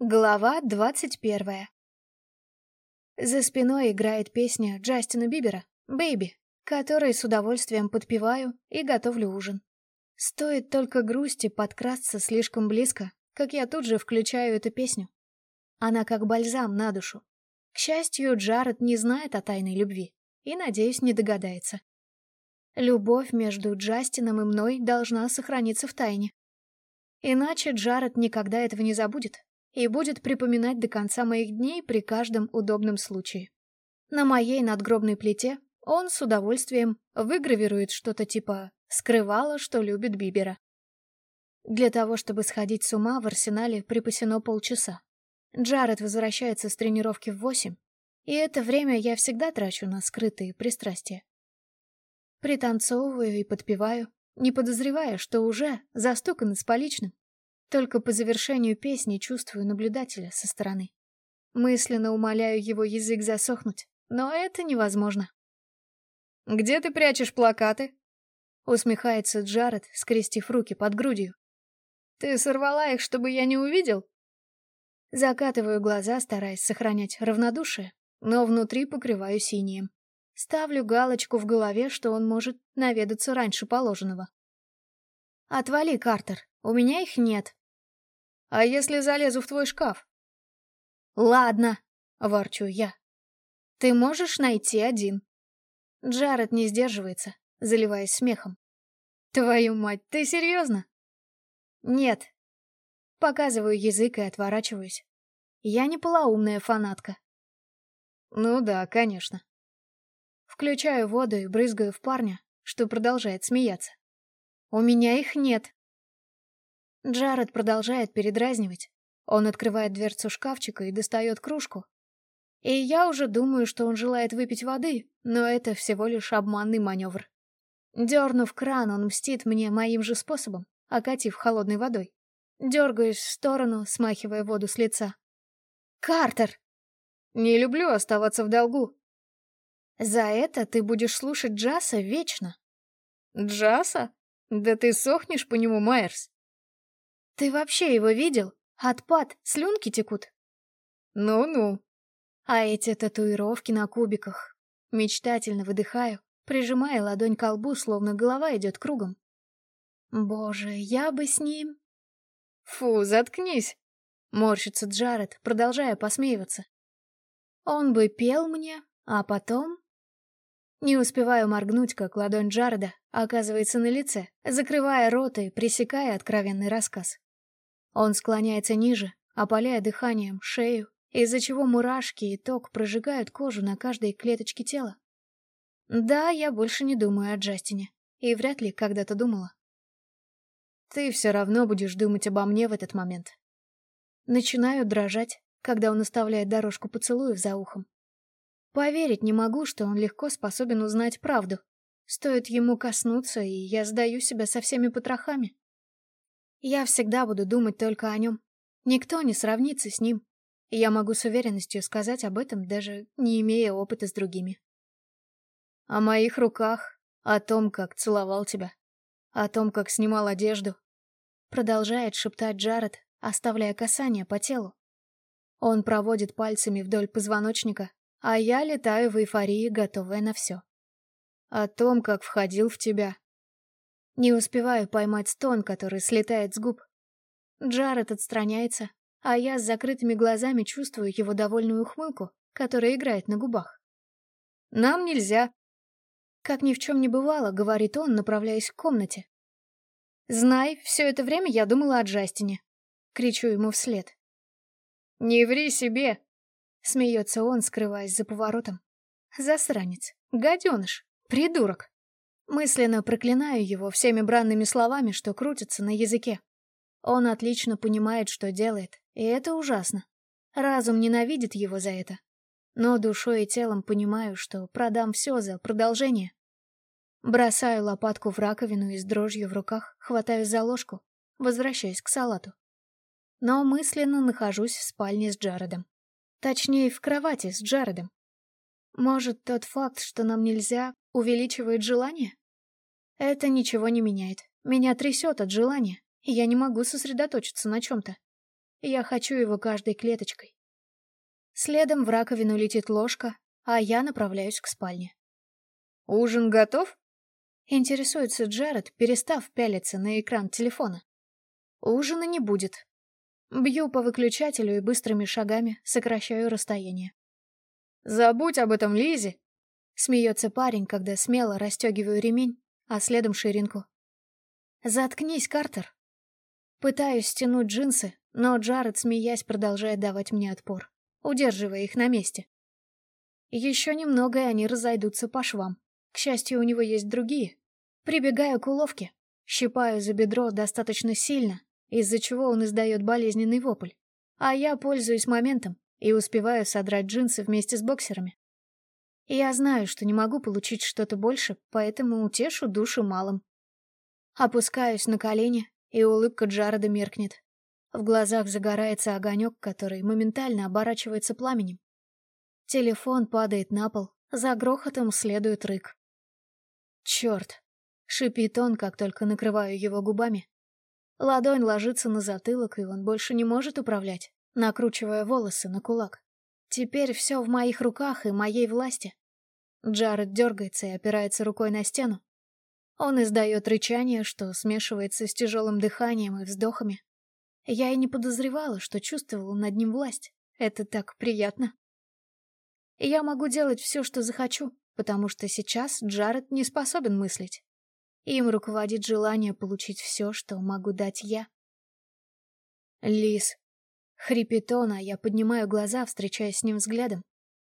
Глава двадцать первая. За спиной играет песня Джастина Бибера «Бэйби», которой с удовольствием подпеваю и готовлю ужин. Стоит только грусти подкрасться слишком близко, как я тут же включаю эту песню. Она как бальзам на душу. К счастью, Джаред не знает о тайной любви и, надеюсь, не догадается. Любовь между Джастином и мной должна сохраниться в тайне. Иначе Джаред никогда этого не забудет, и будет припоминать до конца моих дней при каждом удобном случае. На моей надгробной плите он с удовольствием выгравирует что-то типа «скрывала, что любит Бибера». Для того, чтобы сходить с ума, в арсенале припасено полчаса. Джаред возвращается с тренировки в восемь, и это время я всегда трачу на скрытые пристрастия. Пританцовываю и подпеваю, не подозревая, что уже застукан с поличным. Только по завершению песни чувствую наблюдателя со стороны. Мысленно умоляю его язык засохнуть, но это невозможно. «Где ты прячешь плакаты?» Усмехается Джаред, скрестив руки под грудью. «Ты сорвала их, чтобы я не увидел?» Закатываю глаза, стараясь сохранять равнодушие, но внутри покрываю синим. Ставлю галочку в голове, что он может наведаться раньше положенного. «Отвали, Картер, у меня их нет», а если залезу в твой шкаф? Ладно, ворчу я. Ты можешь найти один. Джаред не сдерживается, заливаясь смехом. Твою мать, ты серьезно? Нет. Показываю язык и отворачиваюсь. Я не полоумная фанатка. Ну да, конечно. Включаю воду и брызгаю в парня, что продолжает смеяться. У меня их нет. Джаред продолжает передразнивать. Он открывает дверцу шкафчика и достает кружку. И я уже думаю, что он желает выпить воды, но это всего лишь обманный маневр. Дернув кран, он мстит мне моим же способом, окатив холодной водой. Дергаюсь в сторону, смахивая воду с лица. «Картер!» «Не люблю оставаться в долгу». «За это ты будешь слушать Джаса вечно». «Джаса? Да ты сохнешь по нему, Майерс». Ты вообще его видел? Отпад, слюнки текут. Ну-ну. А эти татуировки на кубиках. Мечтательно выдыхаю, прижимая ладонь к лбу, словно голова идет кругом. Боже, я бы с ним... Фу, заткнись. Морщится Джаред, продолжая посмеиваться. Он бы пел мне, а потом... Не успеваю моргнуть, как ладонь Джареда оказывается на лице, закрывая рот и пресекая откровенный рассказ. Он склоняется ниже, опаляя дыханием шею, из-за чего мурашки и ток прожигают кожу на каждой клеточке тела. Да, я больше не думаю о Джастине, и вряд ли когда-то думала. Ты все равно будешь думать обо мне в этот момент. Начинаю дрожать, когда он оставляет дорожку поцелуев за ухом. Поверить не могу, что он легко способен узнать правду. Стоит ему коснуться, и я сдаю себя со всеми потрохами. Я всегда буду думать только о нем. Никто не сравнится с ним. И я могу с уверенностью сказать об этом, даже не имея опыта с другими. О моих руках, о том, как целовал тебя, о том, как снимал одежду. Продолжает шептать Джаред, оставляя касание по телу. Он проводит пальцами вдоль позвоночника, а я летаю в эйфории, готовая на все. О том, как входил в тебя, не успеваю поймать стон, который слетает с губ. Джаред отстраняется, а я с закрытыми глазами чувствую его довольную ухмылку, которая играет на губах. «Нам нельзя!» Как ни в чем не бывало, говорит он, направляясь к комнате. «Знай, все это время я думала о Джастине!» Кричу ему вслед. «Не ври себе!» Смеется он, скрываясь за поворотом. Засранец, гаденыш, придурок. Мысленно проклинаю его всеми бранными словами, что крутятся на языке. Он отлично понимает, что делает, и это ужасно. Разум ненавидит его за это. Но душой и телом понимаю, что продам все за продолжение. Бросаю лопатку в раковину и с дрожью в руках хватаю за ложку, возвращаясь к салату. Но мысленно нахожусь в спальне с Джаредом. Точнее, в кровати с Джаредом. Может, тот факт, что нам нельзя, увеличивает желание? Это ничего не меняет. Меня трясет от желания, и я не могу сосредоточиться на чем-то. Я хочу его каждой клеточкой. Следом в раковину летит ложка, а я направляюсь к спальне. «Ужин готов?» Интересуется Джаред, перестав пялиться на экран телефона. Ужина не будет. Бью по выключателю и быстрыми шагами сокращаю расстояние. «Забудь об этом, Лизи. Смеется парень, когда смело расстегиваю ремень, а следом ширинку. «Заткнись, Картер!» Пытаюсь стянуть джинсы, но Джаред, смеясь, продолжает давать мне отпор, удерживая их на месте. Еще немного, и они разойдутся по швам. К счастью, у него есть другие. Прибегаю к уловке, щипаю за бедро достаточно сильно, из-за чего он издает болезненный вопль. А я пользуюсь моментом и успеваю содрать джинсы вместе с боксерами. Я знаю, что не могу получить что-то больше, поэтому утешу душу малым. Опускаюсь на колени, и улыбка Джареда меркнет. В глазах загорается огонек, который моментально оборачивается пламенем. Телефон падает на пол, за грохотом следует рык. Черт! Шипит он, как только накрываю его губами. Ладонь ложится на затылок, и он больше не может управлять, накручивая волосы на кулак. Теперь все в моих руках и моей власти. Джаред дергается и опирается рукой на стену. Он издает рычание, что смешивается с тяжелым дыханием и вздохами. Я и не подозревала, что чувствовала над ним власть. Это так приятно. Я могу делать все, что захочу, потому что сейчас Джаред не способен мыслить. Им руководит желание получить все, что могу дать я. Лис. Хрипит он, а я поднимаю глаза, встречаясь с ним взглядом,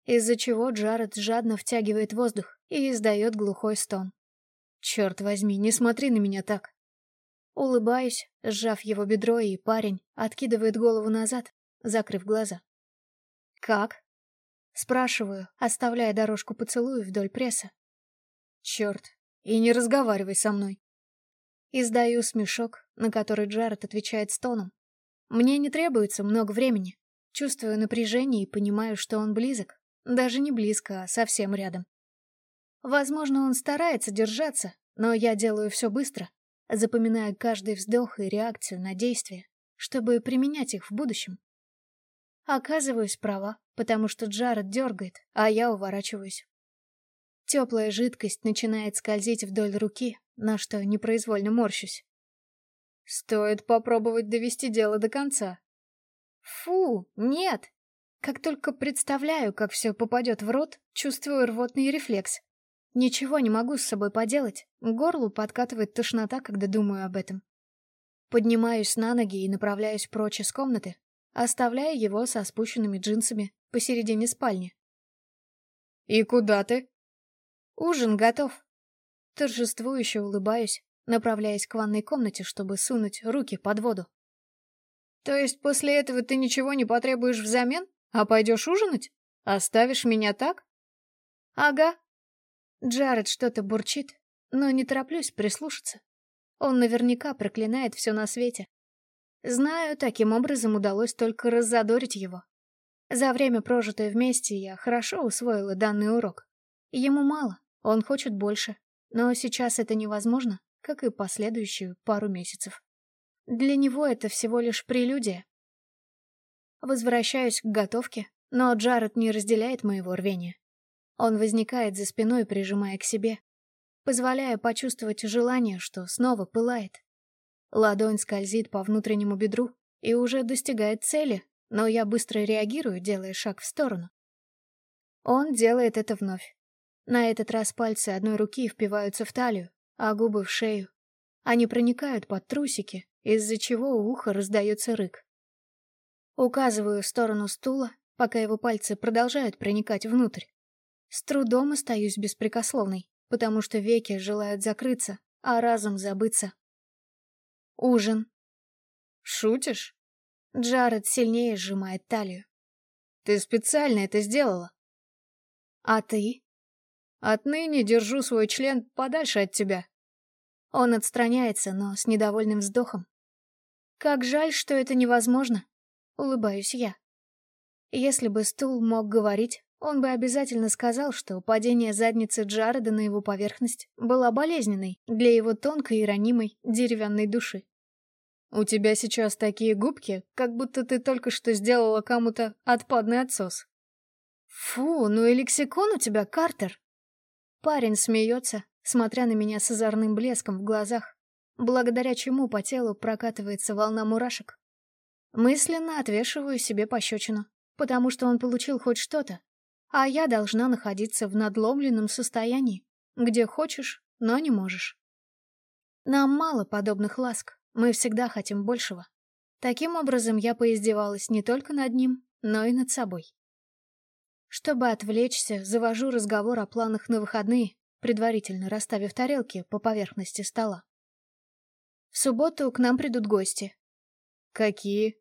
из-за чего Джаред жадно втягивает воздух и издает глухой стон. Черт возьми, не смотри на меня так. Улыбаюсь, сжав его бедро, и парень откидывает голову назад, закрыв глаза. «Как?» Спрашиваю, оставляя дорожку поцелуя вдоль пресса. Черт, и не разговаривай со мной. Издаю смешок, на который Джаред отвечает стоном. Мне не требуется много времени. Чувствую напряжение и понимаю, что он близок. Даже не близко, а совсем рядом. Возможно, он старается держаться, но я делаю все быстро, запоминая каждый вздох и реакцию на действия, чтобы применять их в будущем. Оказываюсь права, потому что Джаред дергает, а я уворачиваюсь. Теплая жидкость начинает скользить вдоль руки, на что непроизвольно морщусь. Стоит попробовать довести дело до конца. Фу, нет! Как только представляю, как все попадет в рот, чувствую рвотный рефлекс. Ничего не могу с собой поделать, горлу подкатывает тошнота, когда думаю об этом. Поднимаюсь на ноги и направляюсь прочь из комнаты, оставляя его со спущенными джинсами посередине спальни. «И куда ты?» «Ужин готов». Торжествующе улыбаюсь, направляясь к ванной комнате, чтобы сунуть руки под воду. «То есть после этого ты ничего не потребуешь взамен, а пойдешь ужинать? Оставишь меня так?» «Ага». Джаред что-то бурчит, но не тороплюсь прислушаться. Он наверняка проклинает все на свете. Знаю, таким образом удалось только раззадорить его. За время, прожитое вместе, я хорошо усвоила данный урок. Ему мало, он хочет больше, но сейчас это невозможно, как и последующую пару месяцев. Для него это всего лишь прелюдия. Возвращаюсь к готовке, но Джаред не разделяет моего рвения. Он возникает за спиной, прижимая к себе, позволяя почувствовать желание, что снова пылает. Ладонь скользит по внутреннему бедру и уже достигает цели, но я быстро реагирую, делая шаг в сторону. Он делает это вновь. На этот раз пальцы одной руки впиваются в талию, а губы в шею. Они проникают под трусики, из-за чего у уха раздается рык. Указываю в сторону стула, пока его пальцы продолжают проникать внутрь. С трудом остаюсь беспрекословной, потому что веки желают закрыться, а разум забыться Ужин. Шутишь? Джаред сильнее сжимает талию. Ты специально это сделала. А ты? Отныне держу свой член подальше от тебя. Он отстраняется, но с недовольным вздохом. Как жаль, что это невозможно. Улыбаюсь я. Если бы стул мог говорить, он бы обязательно сказал, что падение задницы Джареда на его поверхность было болезненной для его тонкой и ранимой деревянной души. У тебя сейчас такие губки, как будто ты только что сделала кому-то отпадный отсос. Фу, ну и лексикон у тебя, Картер. Парень смеется, смотря на меня с озорным блеском в глазах, благодаря чему по телу прокатывается волна мурашек. Мысленно отвешиваю себе пощечину, потому что он получил хоть что-то, а я должна находиться в надломленном состоянии, где хочешь, но не можешь. Нам мало подобных ласк, мы всегда хотим большего. Таким образом, я поиздевалась не только над ним, но и над собой. Чтобы отвлечься, завожу разговор о планах на выходные, предварительно расставив тарелки по поверхности стола. В субботу к нам придут гости. Какие?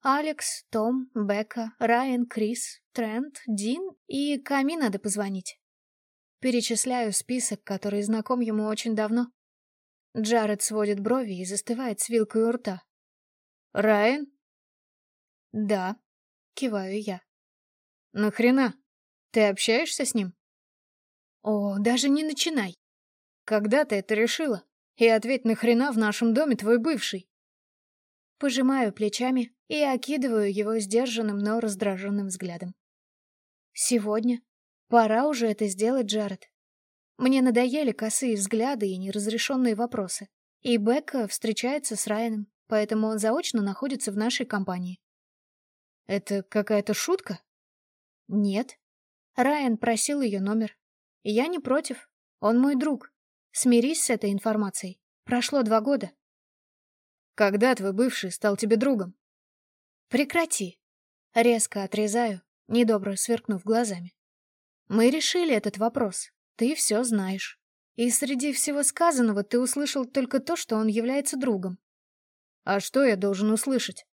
Алекс, Том, Бека, Райан, Крис, Трент, Дин и Ками надо позвонить. Перечисляю список, который знаком ему очень давно. Джаред сводит брови и застывает с вилкой у рта. «Райан?» «Да», — киваю я. «Нахрена? Ты общаешься с ним?» «О, даже не начинай!» «Когда ты это решила? И ответь, нахрена в нашем доме твой бывший?» Пожимаю плечами и окидываю его сдержанным, но раздраженным взглядом. «Сегодня. Пора уже это сделать, Джаред. Мне надоели косые взгляды и неразрешенные вопросы. И Бекка встречается с Райаном, поэтому он заочно находится в нашей компании. Это какая-то шутка? Нет. Райан просил ее номер. Я не против. Он мой друг. Смирись с этой информацией. Прошло два года. Когда твой бывший стал тебе другом? Прекрати. Резко отрезаю, недобро сверкнув глазами. Мы решили этот вопрос. Ты все знаешь. И среди всего сказанного ты услышал только то, что он является другом. А что я должен услышать?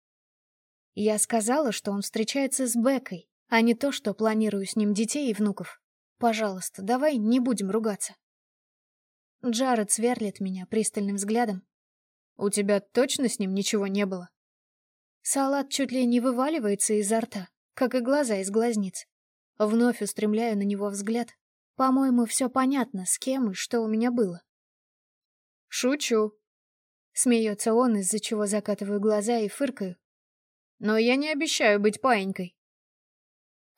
Я сказала, что он встречается с Бекой, а не то, что планирую с ним детей и внуков. Пожалуйста, давай не будем ругаться. Джаред сверлит меня пристальным взглядом. У тебя точно с ним ничего не было? Салат чуть ли не вываливается изо рта, как и глаза из глазниц. Вновь устремляю на него взгляд, по-моему, все понятно, с кем и что у меня было. «Шучу», — смеется он, из-за чего закатываю глаза и фыркаю. «Но я не обещаю быть паинькой».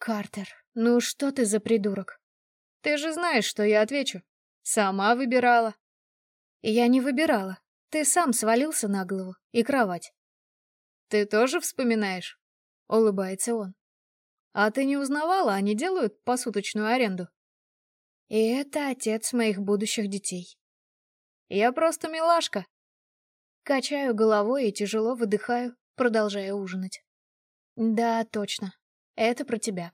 «Картер, ну что ты за придурок?» «Ты же знаешь, что я отвечу. Сама выбирала». «Я не выбирала. Ты сам свалился на голову и кровать». «Ты тоже вспоминаешь?» — улыбается он. «А ты не узнавала, они делают посуточную аренду?» И это отец моих будущих детей. Я просто милашка. Качаю головой и тяжело выдыхаю, продолжая ужинать. Да, точно. Это про тебя.